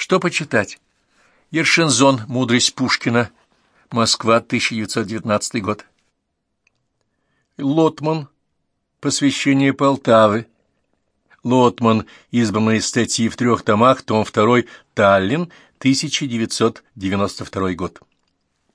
Что почитать? Ершензон. Мудрость Пушкина. Москва, 1919 год. Лотман. Посвящение Полтавы. Лотман. Избранные статьи в трех томах. Том 2. Таллин. 1992 год.